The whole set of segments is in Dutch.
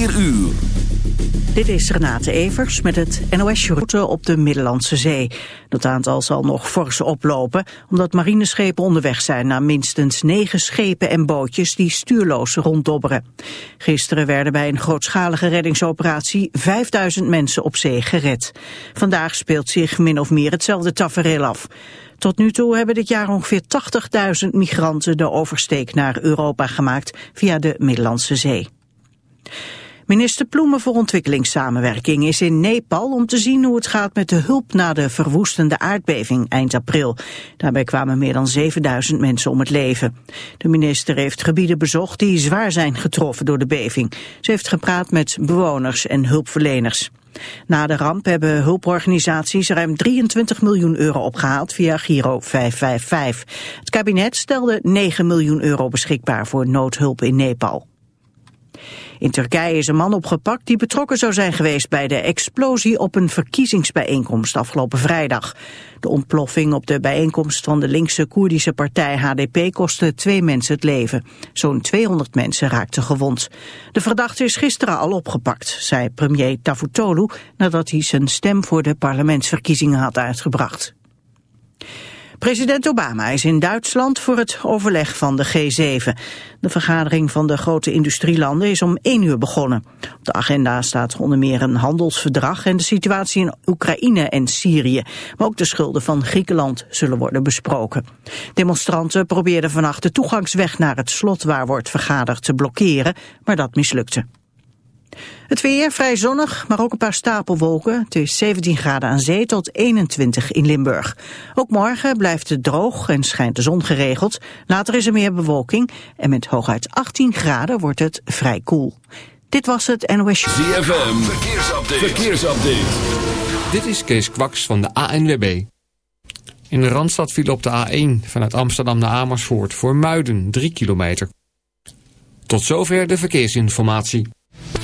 4 uur. Dit is Renate Evers met het NOS-route op de Middellandse Zee. Dat aantal zal nog fors oplopen, omdat marineschepen onderweg zijn naar minstens negen schepen en bootjes die stuurloos ronddobberen. Gisteren werden bij een grootschalige reddingsoperatie 5000 mensen op zee gered. Vandaag speelt zich min of meer hetzelfde tafereel af. Tot nu toe hebben dit jaar ongeveer 80.000 migranten de oversteek naar Europa gemaakt via de Middellandse Zee. Minister Ploemen voor ontwikkelingssamenwerking is in Nepal om te zien hoe het gaat met de hulp na de verwoestende aardbeving eind april. Daarbij kwamen meer dan 7000 mensen om het leven. De minister heeft gebieden bezocht die zwaar zijn getroffen door de beving. Ze heeft gepraat met bewoners en hulpverleners. Na de ramp hebben hulporganisaties ruim 23 miljoen euro opgehaald via Giro 555. Het kabinet stelde 9 miljoen euro beschikbaar voor noodhulp in Nepal. In Turkije is een man opgepakt die betrokken zou zijn geweest bij de explosie op een verkiezingsbijeenkomst afgelopen vrijdag. De ontploffing op de bijeenkomst van de linkse Koerdische partij HDP kostte twee mensen het leven. Zo'n 200 mensen raakten gewond. De verdachte is gisteren al opgepakt, zei premier Davutoglu nadat hij zijn stem voor de parlementsverkiezingen had uitgebracht. President Obama is in Duitsland voor het overleg van de G7. De vergadering van de grote industrielanden is om één uur begonnen. Op de agenda staat onder meer een handelsverdrag en de situatie in Oekraïne en Syrië. Maar ook de schulden van Griekenland zullen worden besproken. Demonstranten probeerden vannacht de toegangsweg naar het slot waar wordt vergaderd te blokkeren, maar dat mislukte. Het weer vrij zonnig, maar ook een paar stapelwolken. Het is 17 graden aan zee tot 21 in Limburg. Ook morgen blijft het droog en schijnt de zon geregeld. Later is er meer bewolking en met hooguit 18 graden wordt het vrij koel. Dit was het NOS ZFM, verkeersupdate. verkeersupdate. Dit is Kees Kwaks van de ANWB. In de Randstad viel op de A1 vanuit Amsterdam naar Amersfoort voor Muiden 3 kilometer. Tot zover de verkeersinformatie.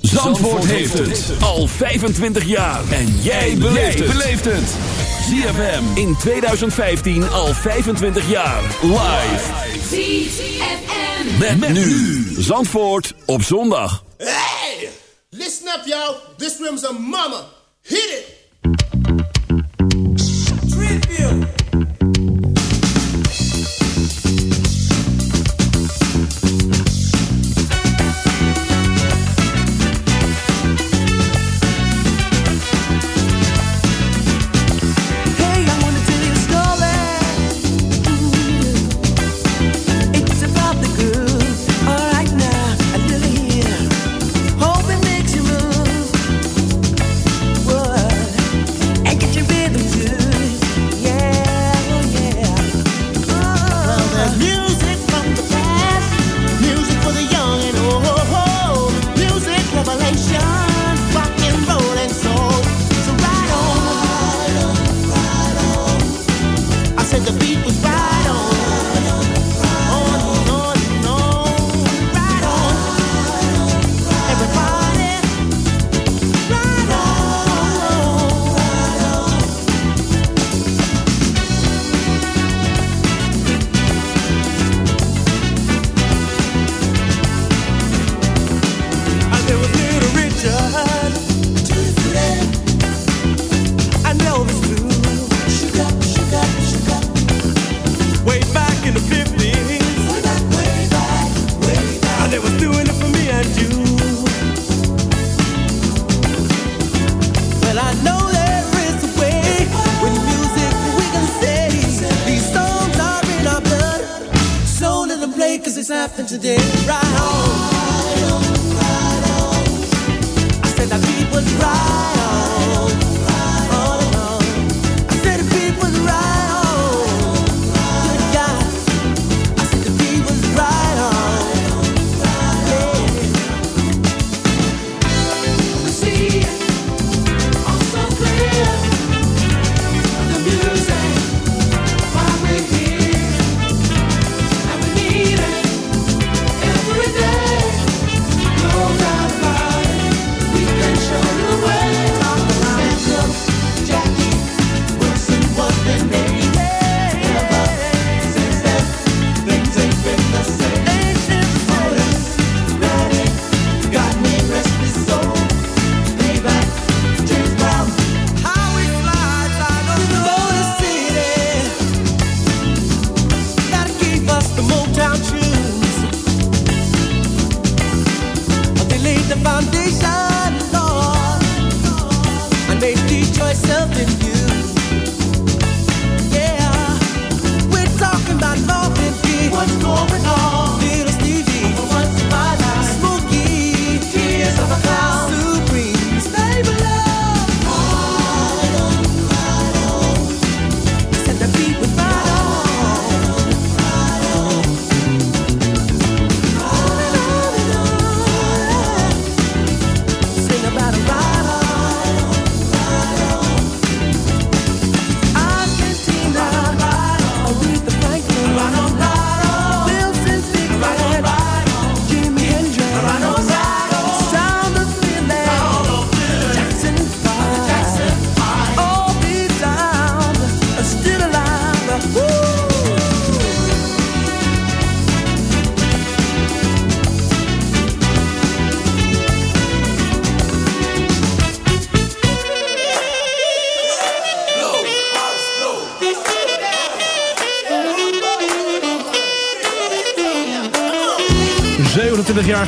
Zandvoort heeft het al 25 jaar. En jij beleeft het. ZFM in 2015 al 25 jaar. Live. ZFM. Met, met nu. Zandvoort op zondag. Hey! Listen up, y'all. This room's a mama. Hit it! Tribute!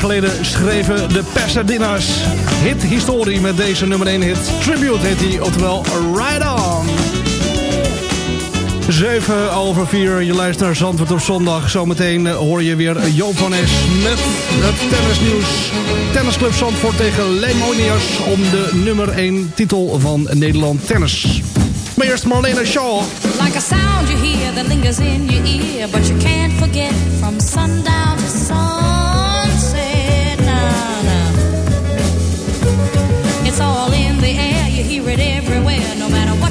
jaar geleden schreven de Pasadena's hit historie met deze nummer 1 hit. Tribute heet die. oftewel Ride On. 7 over 4, je luistert naar Zandvoort op zondag. Zometeen eh, hoor je weer Joop van met het tennisnieuws. Tennisclub Zandvoort tegen Lemonias om de nummer 1 titel van Nederland Tennis. Maar eerst Marlena Shaw. Like a sound you hear that lingers in your ear, but you can't forget from sundown to sun. you hear it everywhere, no matter what.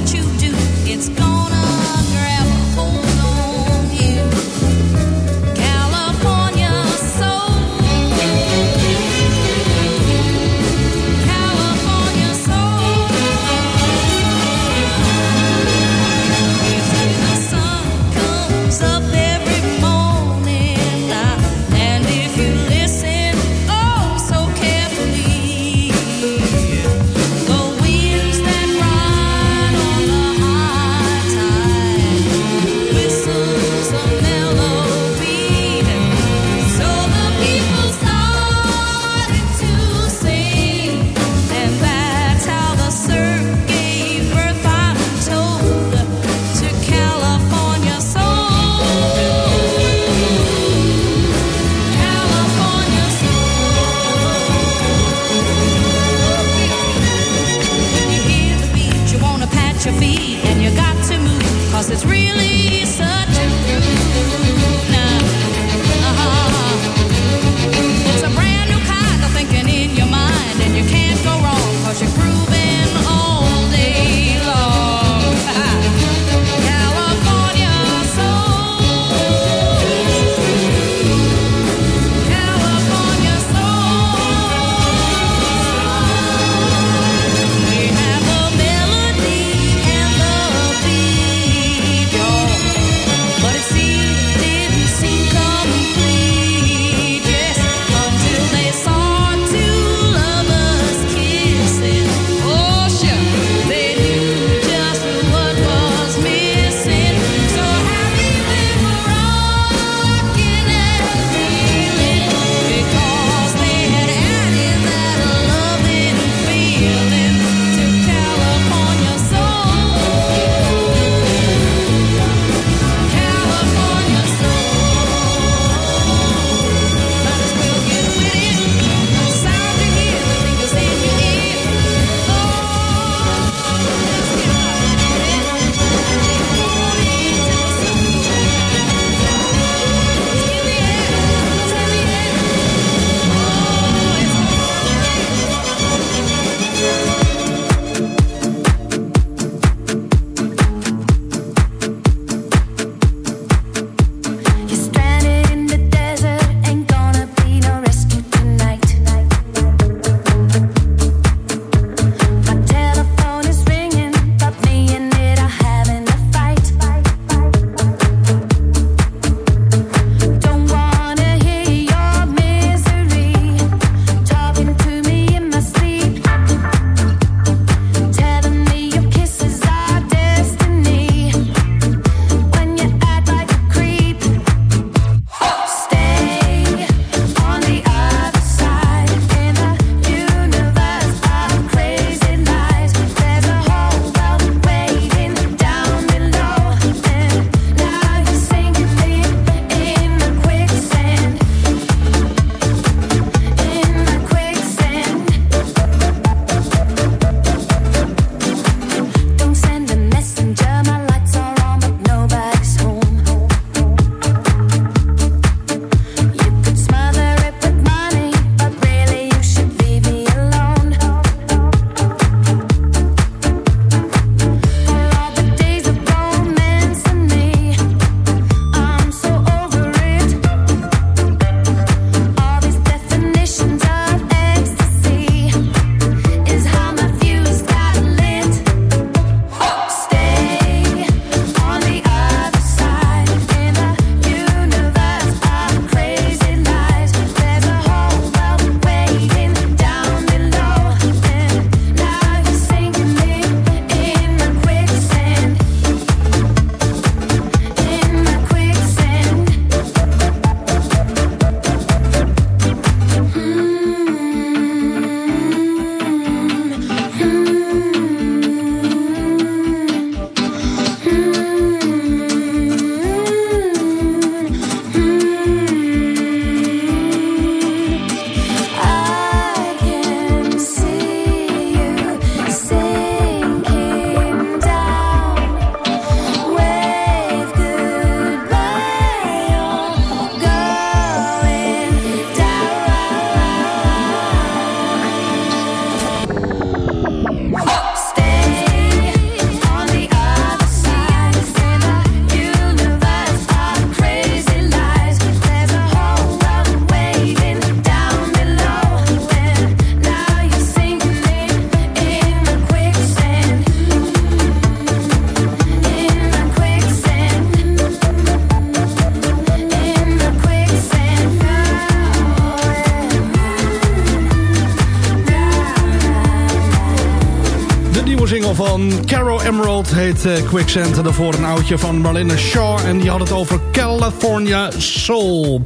Emerald heet eh, Quicksand. Daarvoor een oudje van Marlene Shaw. En die had het over California Soul.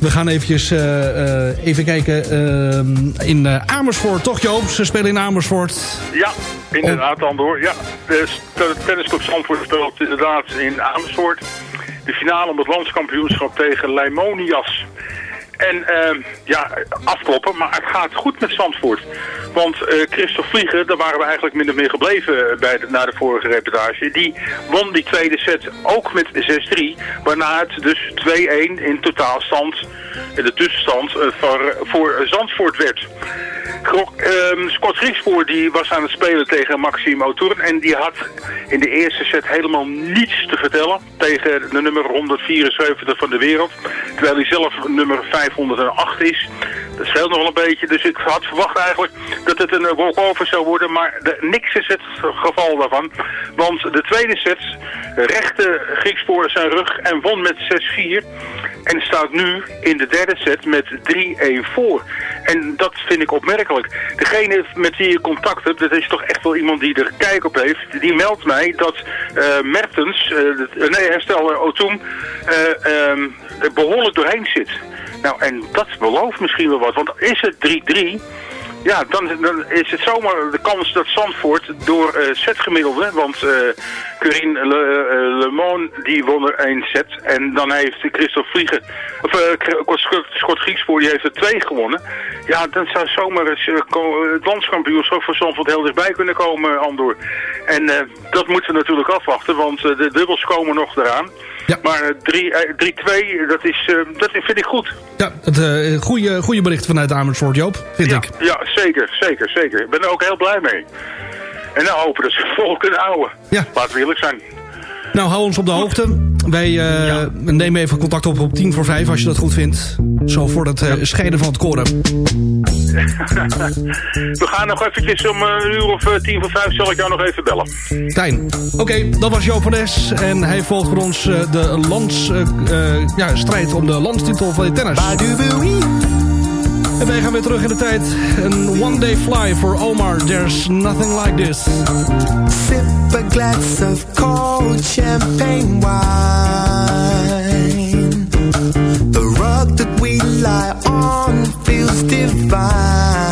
We gaan eventjes, eh, eh, even kijken eh, in Amersfoort. Toch Joop? Ze spelen in Amersfoort. Ja, inderdaad, Andor. Ja, de de tennisclub Zandvoort speelt inderdaad in Amersfoort. De finale om het landskampioenschap tegen Leimonias. En ehm, ja, afkloppen, maar het gaat goed met Zandvoort. Want eh Christophe Vliegen, daar waren we eigenlijk min of meer gebleven bij de, na de vorige reportage. Die won die tweede set ook met 6-3. Waarna het dus 2-1 in totaalstand, de tussenstand, eh, voor, voor Zandvoort werd. Grok, ehm, Scott die was aan het spelen tegen Maxime O'Tourn. En die had in de eerste set helemaal niets te vertellen tegen de nummer 174 van de wereld. Terwijl hij zelf nummer 508 is. Dat scheelt nog wel een beetje. Dus ik had verwacht eigenlijk dat het een eh, walkover zou worden. Maar niks is het geval daarvan. Want de tweede set rechte Griekspoor zijn rug en won met 6-4. En staat nu in de derde set met 3-1 voor. En dat vind ik opmerkelijk. Degene met wie je contact hebt, dat is toch echt wel iemand die er kijk op heeft. Die meldt mij dat eh, Mertens, eh, nee herstel uh, eh, ehm, er behoorlijk doorheen zit. Nou, en dat belooft misschien wel wat. Want is het 3-3... Ja, dan, dan is het zomaar de kans dat Zandvoort door eh setgemiddelde, want eh Corinne Le, eh, die won er één set. En dan heeft Christophe Vliegen, of uh, Schot Griekspoor, die heeft er twee gewonnen. Ja, dan zou zomaar het landskampioenschap voor Zandvoort heel dichtbij kunnen komen, Andor. En dat moeten we natuurlijk afwachten, want de dubbels komen nog eraan. Maar eh, 3 eh, 3-2, dat, is, eh, dat vind ik goed. Ja, het eh goede, goede bericht vanuit Amersfoort, Joop, vind ja, ik. Ja, zeker, zeker, zeker. Ik ben er ook heel blij mee. En nou hopen dat ze vol kunnen houden. Ja. Laten we eerlijk zijn. Nou, hou ons op de hoogte. Wij eh, nemen even contact op op tien voor vijf, als je dat goed vindt. Zo voor het eh, scheiden van het koren. we gaan nog eventjes om eh, een uur of eh, tien voor vijf zal ik jou nog even bellen. Tijn. Oké, dat was Joop van Es. En hij volgt voor ons eh, de lands, eh, eh, ja, strijd om de landstitel van de tennis. En wij gaan weer terug in de tijd. Een one day fly for Omar. There's nothing like this. Sip a glass of cold champagne wine. The rug that we lie on feels divine.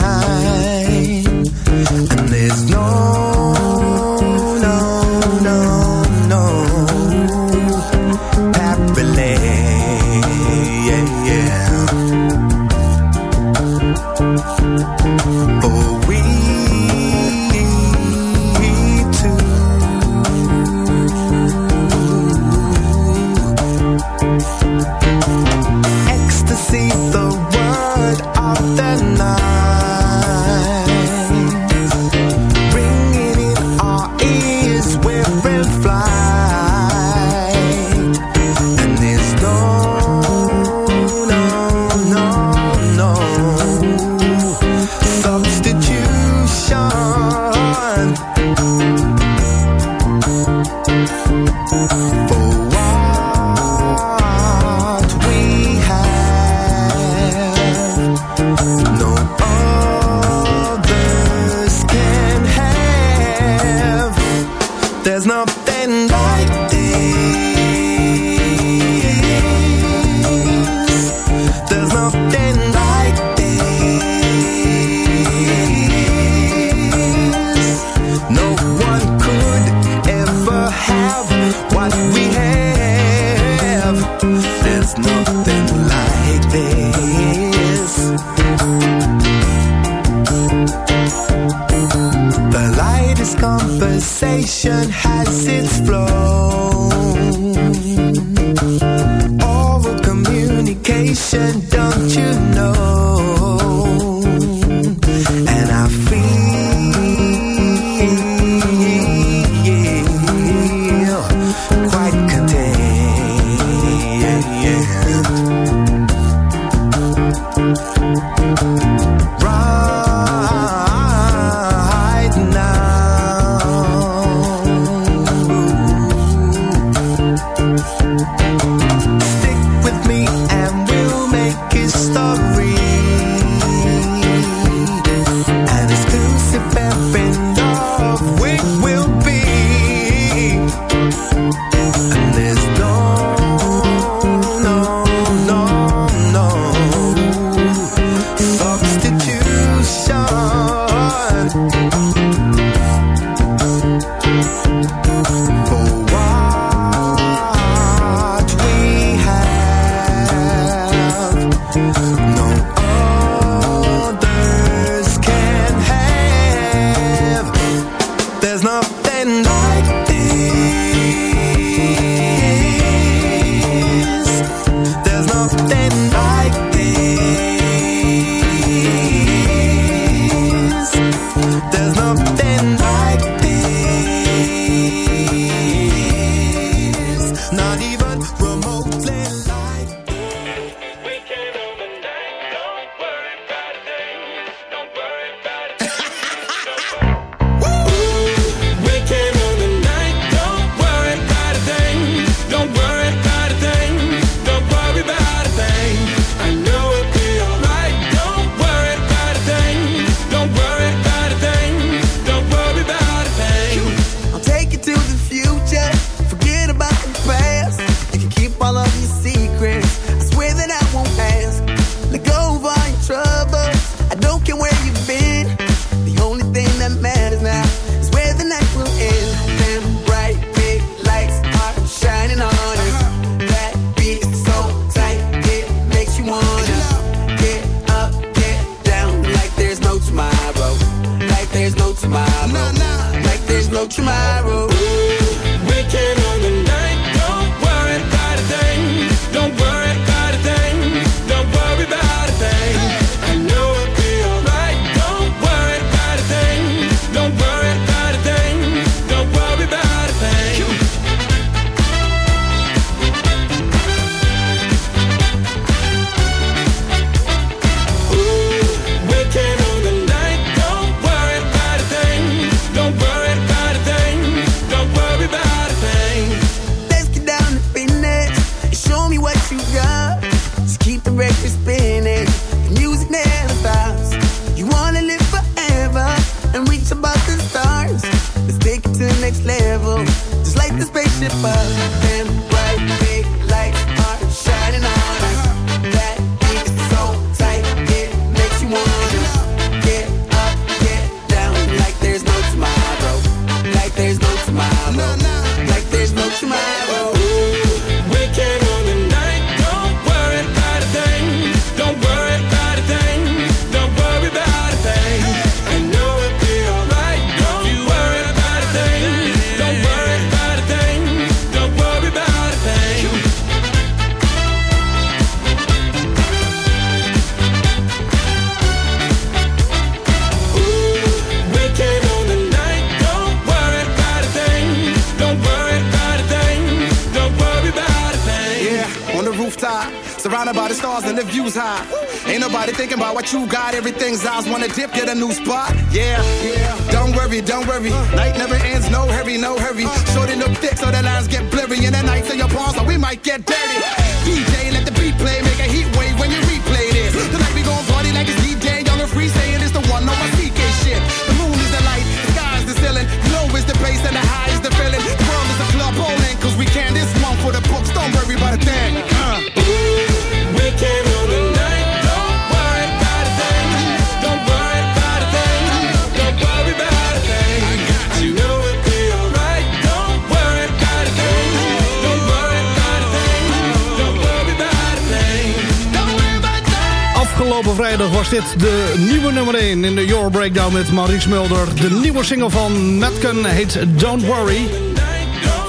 vrijdag was dit de nieuwe nummer 1 in de Euro Breakdown met Maurice Mulder. De nieuwe single van Matken heet Don't Worry.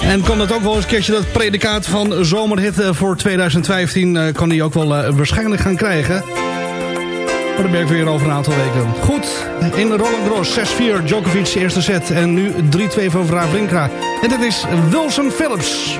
En kan dat ook wel eens een keertje dat predicaat van zomerhit eh, voor 2015... Eh, kan die ook wel eh, waarschijnlijk gaan krijgen. Maar dan ben ik weer over een aantal weken. Goed, in Roland Garros 6-4, Djokovic eerste set. En nu 3-2 van Vra Brinkra. En dit is Wilson Phillips.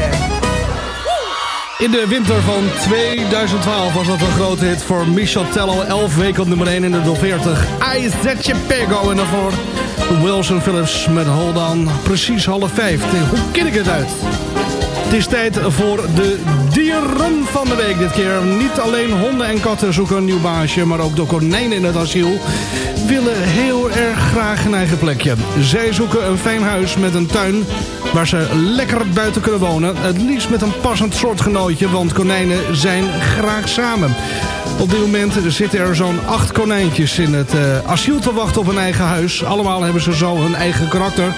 In de winter van 2012 was dat een grote hit voor Michel Tello. 11 weken op nummer 1 in de top 40. I Pego. En daarvoor Wilson Phillips met Hold On. Precies half 5. Hoe ken ik het uit? Het is tijd voor de dieren van de week dit keer. Niet alleen honden en katten zoeken een nieuw baasje... maar ook de konijnen in het asiel willen heel erg graag een eigen plekje. Zij zoeken een fijn huis met een tuin waar ze lekker buiten kunnen wonen. Het liefst met een passend soortgenootje, want konijnen zijn graag samen. Op dit moment zitten er zo'n acht konijntjes in het eh, asiel te wachten op een eigen huis. Allemaal hebben ze zo hun eigen karakter.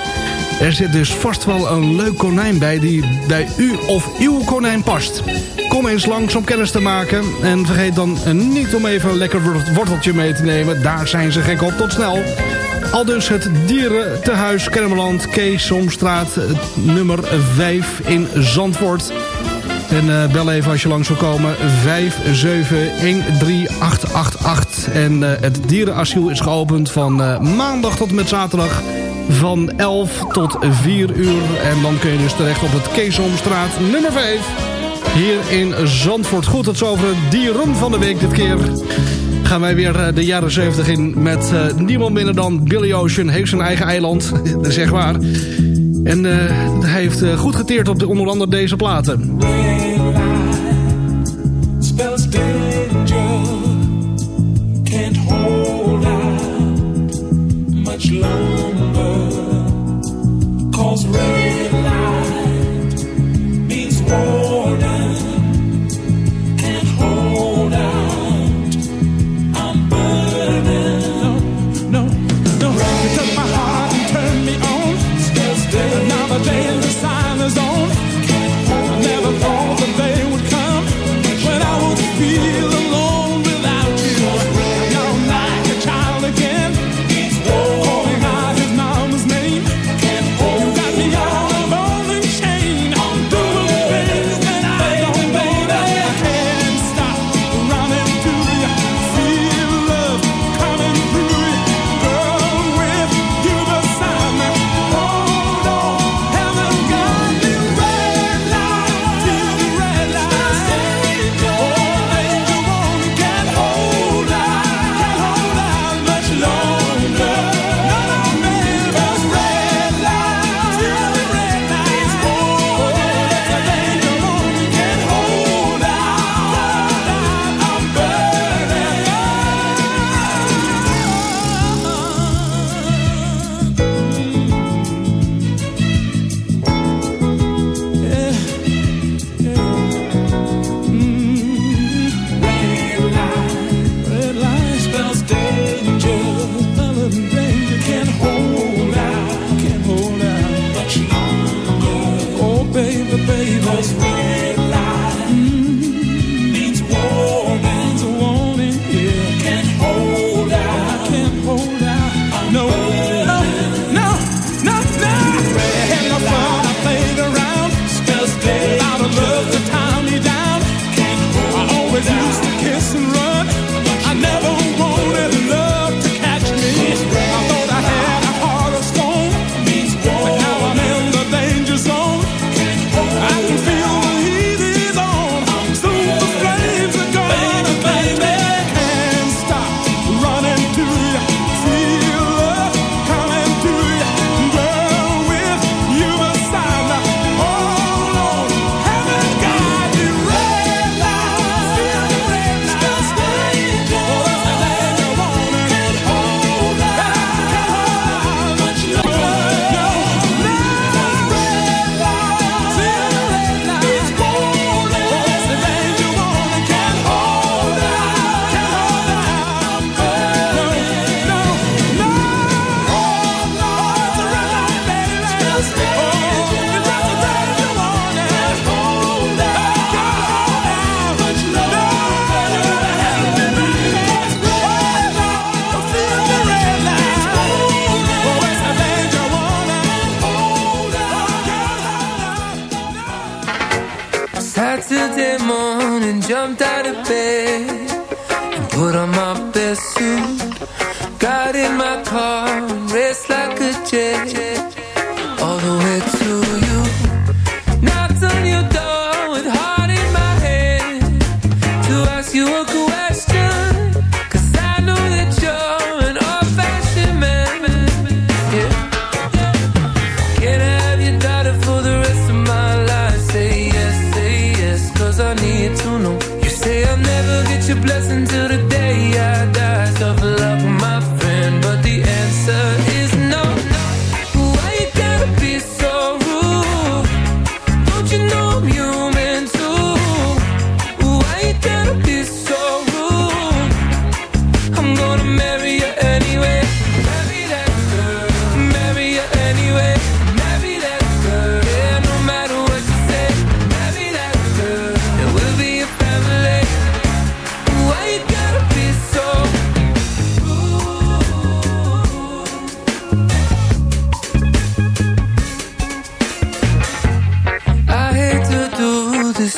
Er zit dus vast wel een leuk konijn bij die bij u of uw konijn past. Kom eens langs om kennis te maken. En vergeet dan niet om even een lekker worteltje mee te nemen. Daar zijn ze gek op. Tot snel. Al dus het dieren tehuis Kermeland, Keesomstraat, eh, nummer 5 in Zandvoort. En uh, bel even als je langs wil komen. 5713888. En uh, het dierenasiel is geopend van maandag tot en met zaterdag van 11 tot 4 uur. En dan kun je dus terecht op het Keesomstraat nummer 5. Hier in Zandvoort. Goed, dat is over die run van de week dit keer. Gaan wij weer eh, de jaren 70 in met eh, niemand minder dan Billy Ocean. Heeft zijn eigen eiland, zeg maar. En eh, hij heeft goed geteerd op de, onder andere deze platen. Spells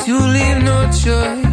you leave no choice.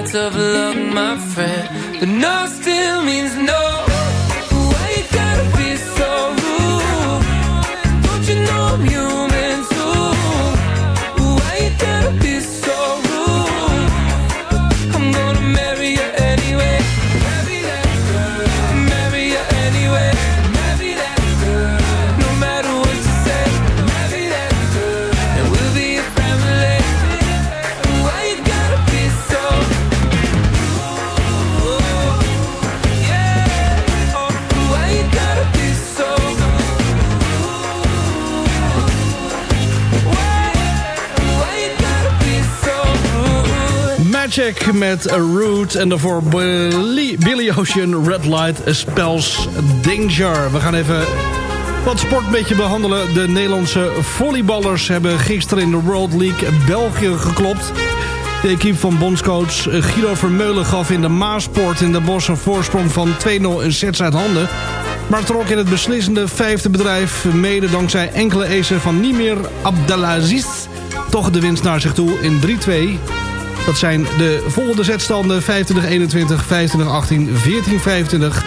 I die. Met Root en daarvoor Billy, Ocean Red Light Spells Danger. We gaan even wat sport een beetje behandelen. De Nederlandse volleyballers hebben gisteren in de World League België geklopt. De equipe van bondscoach Guido Vermeulen gaf in de Maasport in de Bos een voorsprong van 2-0 in sets uit handen. Maar trok in het beslissende vijfde bedrijf, mede dankzij enkele acen van Nimir Abdelaziz, toch de winst naar zich toe in 3-2. Dat zijn de volgende zetstanden 25-21, 25-18, 14-25,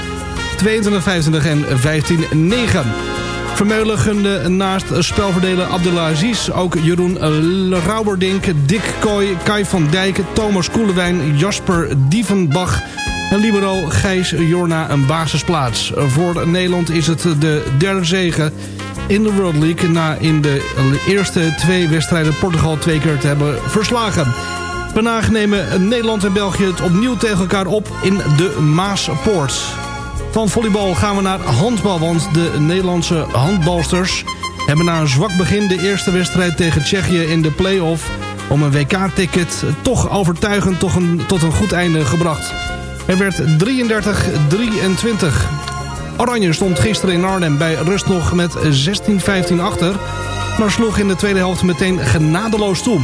22-25 en 15-9. Vermeulen gunde naast spelverdeler Abdelaziz ook Jeroen Rauberdink, Dick Kooi, Kai van Dijk, Thomas Koelewijn, Jasper Dievenbach en libero Gijs Jorna een basisplaats. Voor Nederland is het de derde zege in de World League... na in de eerste twee wedstrijden Portugal twee keer te hebben verslagen. Vandaag nemen Nederland en België het opnieuw tegen elkaar op in de Maaspoort. Van volleybal gaan we naar handbal, want de Nederlandse handbalsters... hebben na een zwak begin de eerste wedstrijd tegen Tsjechië in de play-off... om een WK-ticket toch overtuigend tot een, tot een goed einde gebracht. Er werd 33-23. Oranje stond gisteren in Arnhem bij rust nog met 16-15 achter... maar sloeg in de tweede helft meteen genadeloos toe...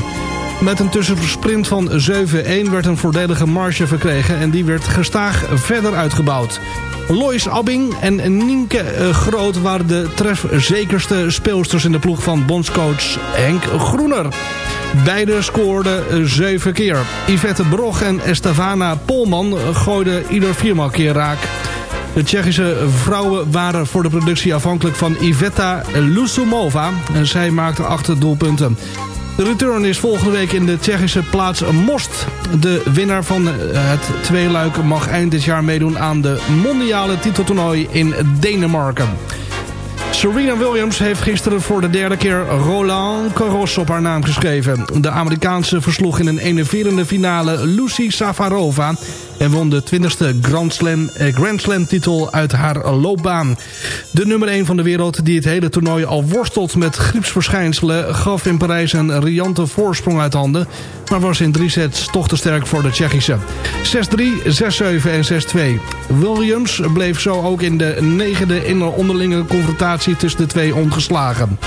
Met een tussensprint van 7-1 werd een voordelige marge verkregen... en die werd gestaag verder uitgebouwd. Lois Abbing en Nienke eh, Groot waren de trefzekerste speelsters in de ploeg van bondscoach Henk Groener. Beide scoorden 7 keer. Yvette Brog en Estefana Polman gooiden ieder viermaal keer raak. De Tsjechische vrouwen waren voor de productie afhankelijk van Iveta Lusumova. En zij maakte acht doelpunten. De return is volgende week in de Tsjechische plaats Most. De winnaar van het tweeluik mag eind dit jaar meedoen aan de mondiale titeltoernooi in Denemarken. Serena Williams heeft gisteren voor de derde keer Roland Garros op haar naam geschreven. De Amerikaanse versloeg in een enerverende finale Lucy Safarova... en won de 20e Grand Slam, eh, Grand Slam titel uit haar loopbaan. De nummer 1 van de wereld die het hele toernooi al worstelt met griepsverschijnselen... gaf in Parijs een riante voorsprong uit handen... maar was in drie sets toch te sterk voor de Tsjechische. 6-3, 6-7 en 6-2. Williams bleef zo ook in de negende in onderlinge confrontatie tussen de twee ongeslagen.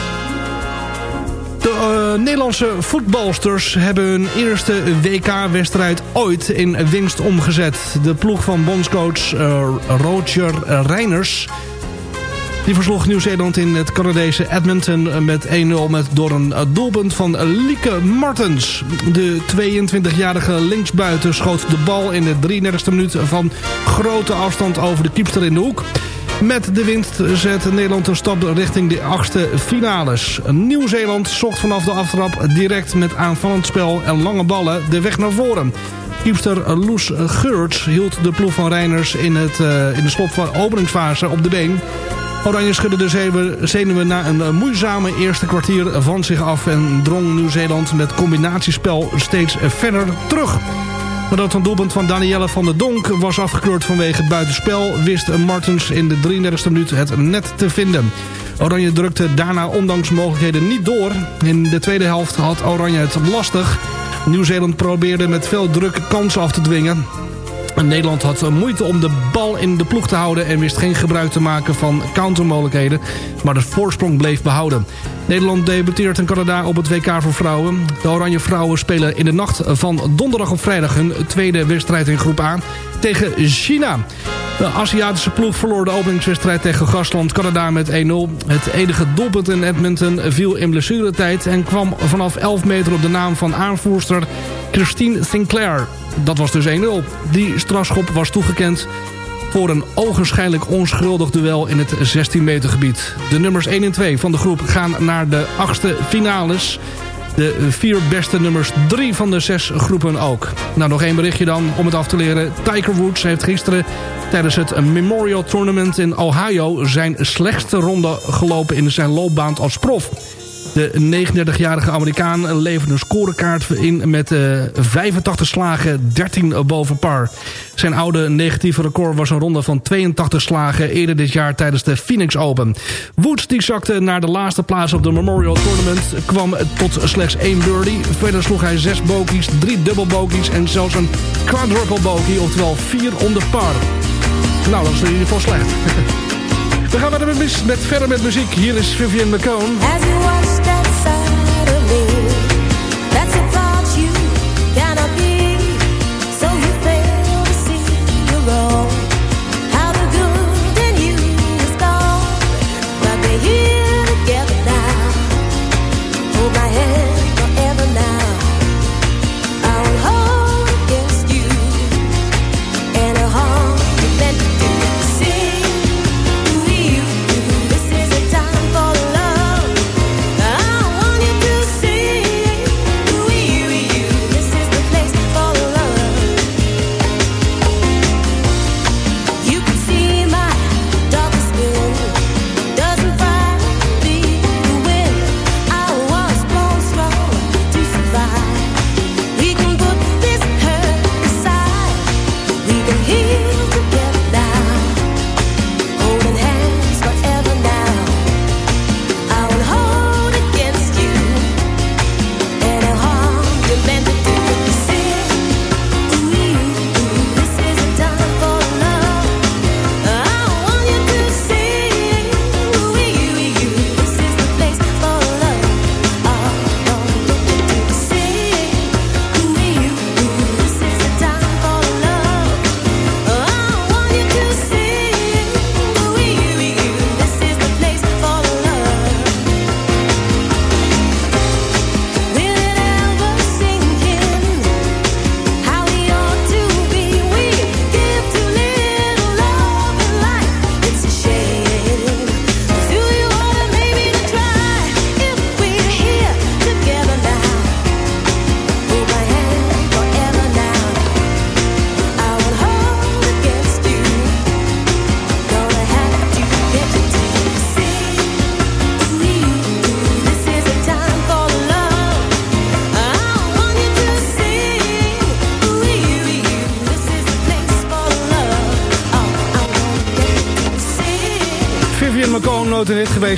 De eh, Nederlandse voetbalsters hebben hun eerste WK-wedstrijd ooit in winst omgezet. De ploeg van bondscoach eh, Roger Reiners... Die versloeg Nieuw-Zeeland in het Canadese Edmonton met 1-0 met door een doelpunt van Lieke Martens. De 22-jarige linksbuiten schoot de bal in de 33e minuut van grote afstand over de kiepster in de hoek. Met de winst zet Nederland een stap richting de achtste finales. Nieuw-Zeeland zocht vanaf de aftrap direct met aanvallend spel en lange ballen de weg naar voren. Kiepster Loes Geurts hield de ploeg van Reiners in, het, uh, in de slot van openingsfase op de been. Oranje schudde de zenuwen na een moeizame eerste kwartier van zich af... en drong Nieuw-Zeeland met combinatiespel steeds verder terug. Nadat een doelpunt van Danielle van der Donk was afgekleurd vanwege het buitenspel... wist Martens in de 33e minuut het net te vinden. Oranje drukte daarna ondanks mogelijkheden niet door. In de tweede helft had Oranje het lastig. Nieuw-Zeeland probeerde met veel druk kansen af te dwingen... Nederland had moeite om de bal in de ploeg te houden... en wist geen gebruik te maken van countermogelijkheden... maar de voorsprong bleef behouden. Nederland debuteert in Canada op het WK voor vrouwen. De Oranje Vrouwen spelen in de nacht van donderdag op vrijdag... hun tweede wedstrijd in groep A tegen China. De Aziatische ploeg verloor de openingswedstrijd tegen gastland Canada met 1-0. Het enige doelpunt in Edmonton viel in blessuretijd... en kwam vanaf 11 meter op de naam van aanvoerster Christine Sinclair. Dat was dus 1-0. Die strafschop was toegekend voor een ogenschijnlijk onschuldig duel in het 16 meter gebied. De nummers 1 en 2 van de groep gaan naar de achtste finales. De vier beste nummers 3 van de zes groepen ook. Nou, nog één berichtje dan om het af te leren. Tiger Woods heeft gisteren tijdens het Memorial Tournament in Ohio... zijn slechtste ronde gelopen in zijn loopbaan als prof. De 39-jarige Amerikaan leverde een scorekaart in met eh, 85 slagen, 13 boven par. Zijn oude negatieve record was een ronde van 82 slagen eerder dit jaar tijdens de Phoenix Open. Woods die zakte naar de laatste plaats op de Memorial Tournament, kwam tot slechts één birdie. Verder sloeg hij zes bogies, drie dubbel bogies en zelfs een quadruple bogey, oftewel vier onder par. Nou, dat is in ieder geval slecht. We gaan verder met, verder met muziek. Hier is Vivian McCone.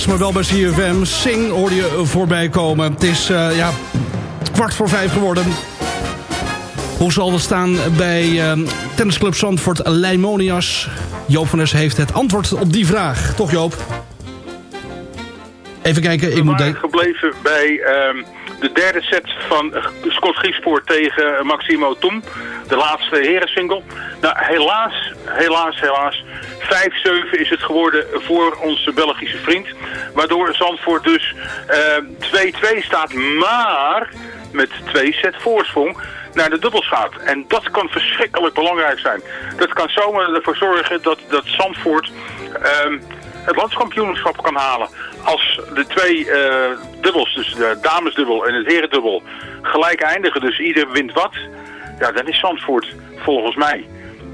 Geweest, maar wel bij CFM. Sing hoorde je voorbij komen. Het is eh, ja, kwart voor vijf geworden. Hoe zal het staan bij eh, tennisclub Zandvoort Leimonias? Joop van Es heeft het antwoord op die vraag. Toch Joop? Even kijken, ik We moet... waren gebleven bij ehm, de derde set van Scott Griespoor tegen Maximo Tom. De laatste herensingle. Nou, helaas, helaas, helaas. 5-7 is het geworden voor onze Belgische vriend. Waardoor Zandvoort dus eh, 2-2 staat. Maar met twee set voorsprong naar de dubbels gaat. En dat kan verschrikkelijk belangrijk zijn. Dat kan zomaar ervoor zorgen dat, dat Zandvoort ehm, het landskampioenschap kan halen. Als de twee eh, dubbels, dus de damesdubbel en het herendubbel, gelijk eindigen, dus ieder wint wat, ja, dan is Zandvoort volgens mij,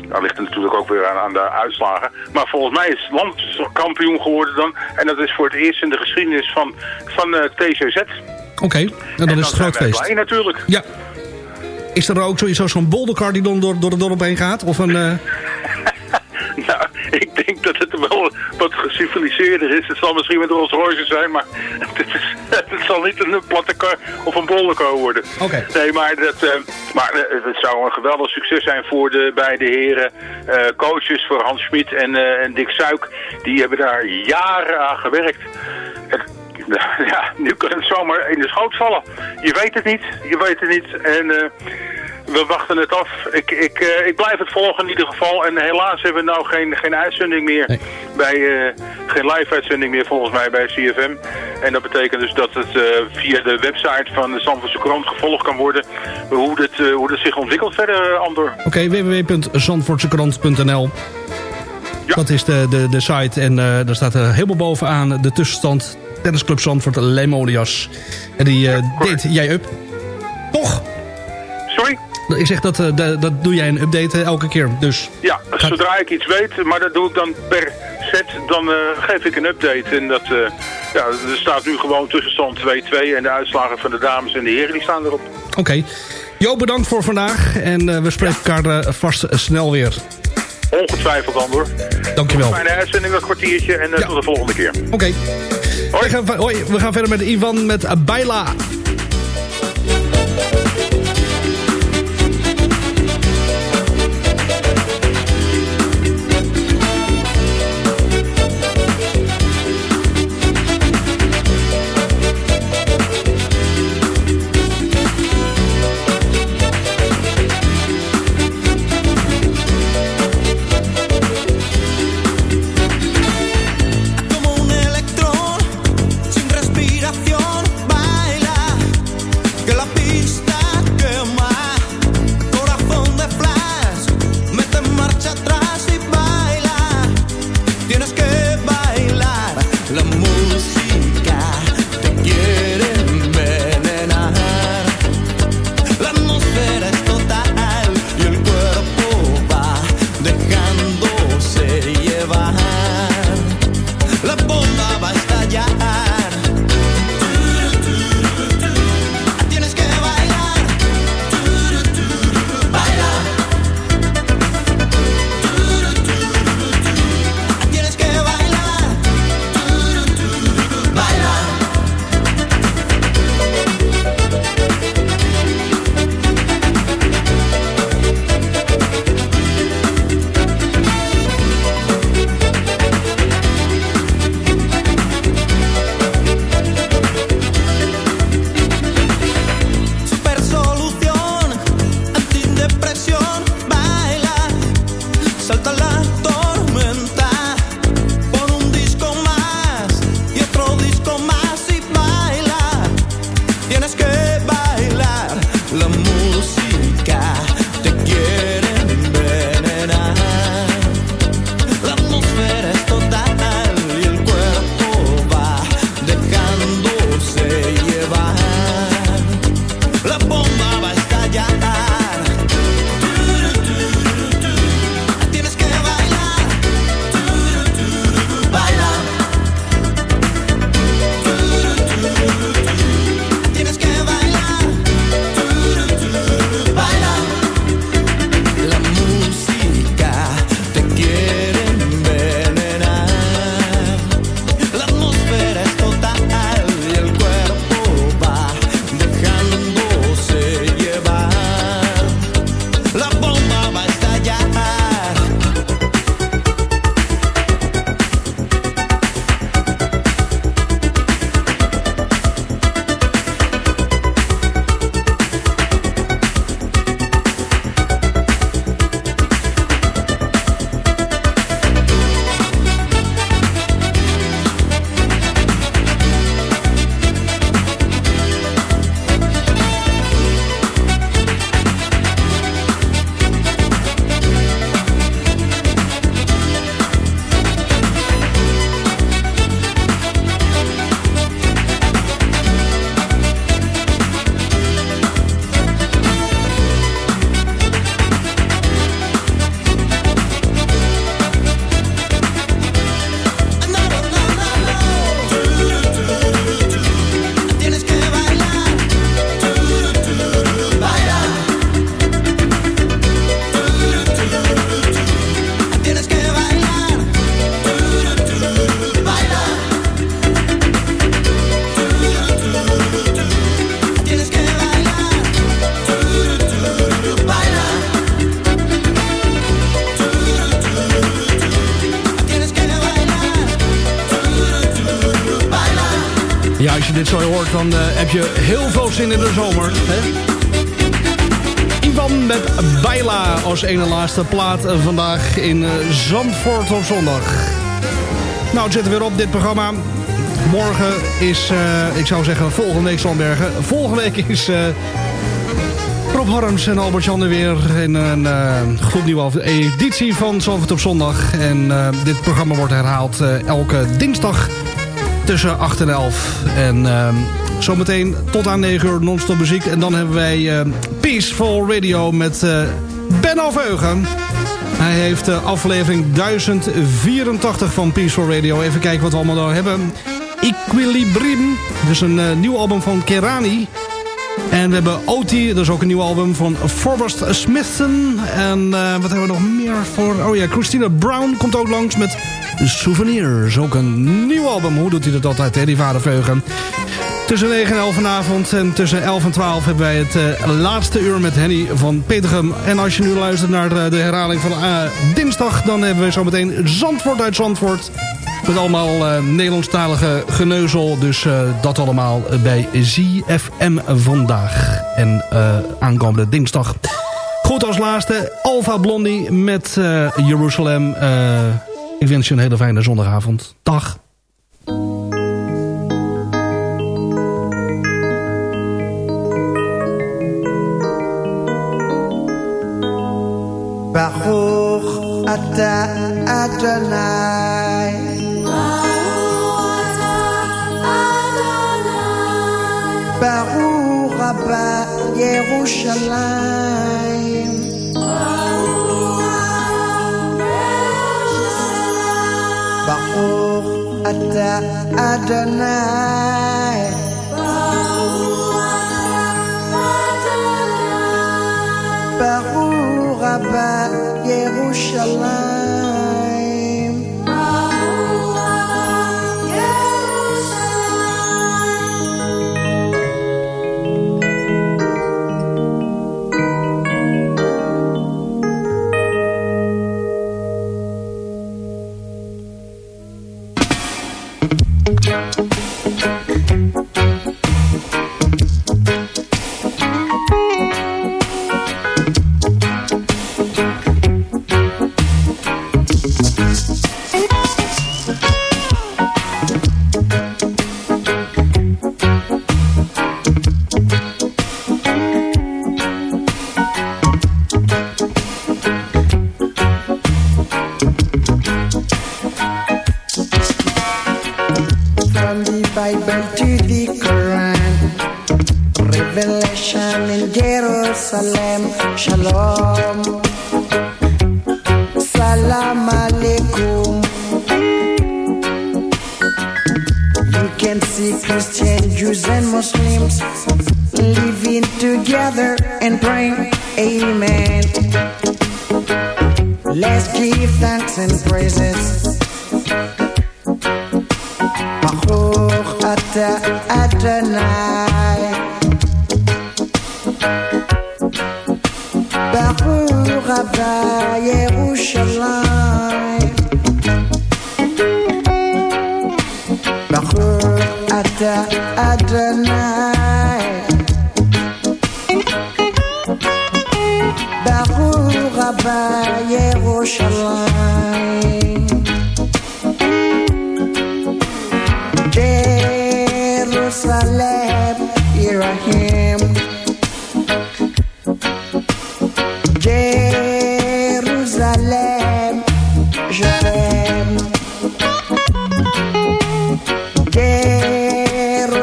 dat ligt er natuurlijk ook weer aan, aan de uitslagen, maar volgens mij is het landskampioen geworden dan, en dat is voor het eerst in de geschiedenis van, van eh, TCZ. Oké, en dan is het groot feest. blij natuurlijk. Ja. Is er ook sowieso zo'n bolderkar die dan door, door het dorp heen gaat? Of een... eh, Nou, ik denk dat het wel wat geciviliseerder is. Het zal misschien met Rolls Royce zijn, maar het is, het zal niet een platte kar of een bollenko worden. Oké. Nee, maar, dat, eh, maar eh, het zou een geweldig succes zijn voor de beide heren eh, coaches, voor Hans Smit en, en Dick Suik. Die hebben daar jaren aan gewerkt. Het- ja, nu kan het zomaar in de schoot vallen. Je weet het niet, je weet het niet. En we wachten het af. Ik, ik, eh, ik blijf het volgen in ieder geval. En helaas hebben we nou geen, geen uitzending meer. Bij, eh, geen live uitzending meer volgens mij bij CFM. En dat betekent dus dat het eh, via de website van de Zandvoortse Krant gevolgd kan worden. Hoe dit, hoe dit zich ontwikkelt verder, Andor. Oké, www.zandvoortsekrant.nl Dat is de, de, de site en daar staat er helemaal bovenaan de tussenstand. Tennisclub Zandvoort Lemonias. En die eh, deed jij up. Toch? Sorry? Ik zeg dat, eh, dat, dat doe jij een update eh, elke keer. Dus Ja, zodra ik iets weet, maar dat doe ik dan per set, dan eh, geef ik een update. En dat, ja, er staat nu gewoon tussenstand 2-2 en de uitslagen van de dames en de heren die staan erop. oké. Jo, bedankt voor vandaag. En we spreken elkaar vast snel weer. Ongetwijfeld dan hoor. Dankjewel. Fijne uitzending, een kwartiertje en tot de volgende keer. Oké. We, gaan, hoi, we gaan verder met Ivan met Baila. Laatste plaat vandaag in eh, Zandvoort op zondag. Nou, het zit er weer op, dit programma. Morgen is, eh, ik zou zeggen, volgende week Zandbergen. Volgende week is eh, Rob Harms en Albert Jan er weer in een uh, gloednieuwe editie van Zandvoort op zondag. En dit programma wordt herhaald elke dinsdag tussen 8 en 11. En zometeen tot aan 9 uur non-stop muziek. En dan hebben wij Peaceful Radio met Benno Veugen. Hij heeft de aflevering 1084 van Peaceful Radio. Even kijken wat we allemaal daar hebben. Equilibrium, dus een eh, nieuw album van Kerani. En we hebben Oti, dat is ook een nieuw album van Forrest Smithson. En eh, wat hebben we nog meer voor... Oh ja, Christina Brown komt ook langs met Souvenirs. Ook een nieuw album. Hoe doet hij dat altijd, hè, die vader Veugen? Tussen 9 en 11 vanavond en tussen 11 en 12 hebben wij het eh, laatste uur met Henny van Petergem. En als je nu luistert naar de, de herhaling van eh, dinsdag... dan hebben we zometeen Zandvoort uit Zandvoort... Met allemaal eh, Nederlandstalige geneuzel. Dus eh, dat allemaal bij ZFM vandaag. En eh, aankomende dinsdag. Goed als laatste. Alpha Blondie met eh, Jeruzalem. Eh, ik wens je een hele fijne zondagavond. Dag. Baruch ata Adonai. Baruch Abba Yerushalayim. Baruch ata Adonai. Baruch Yerushalayim.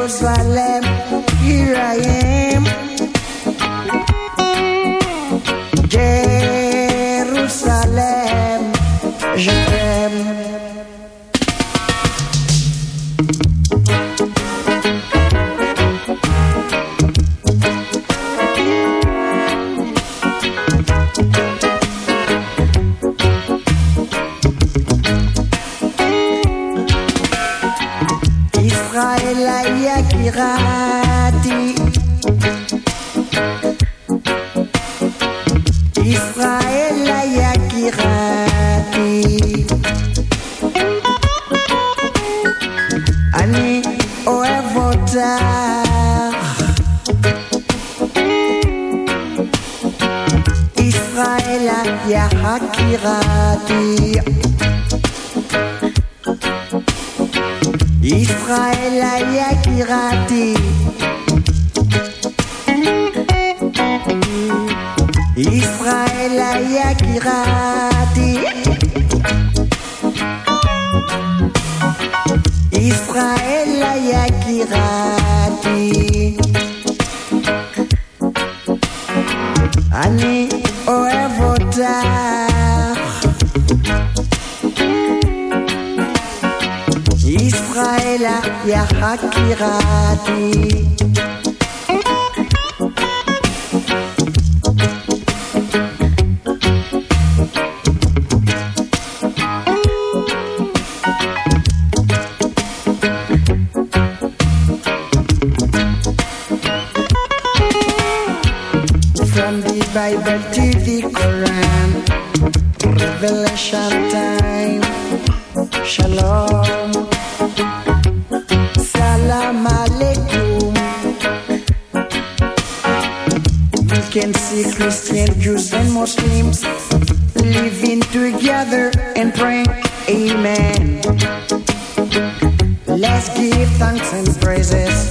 Jerusalem, Revelation time. Shalom, Salam Alaikum. You can see Christian, Jews, and Muslims living together and praying. Amen. Let's give thanks and praises.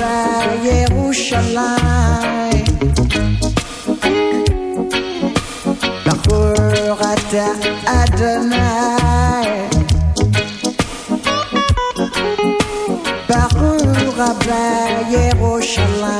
Yerushalayim. Baruch Rabba Yerushalayim.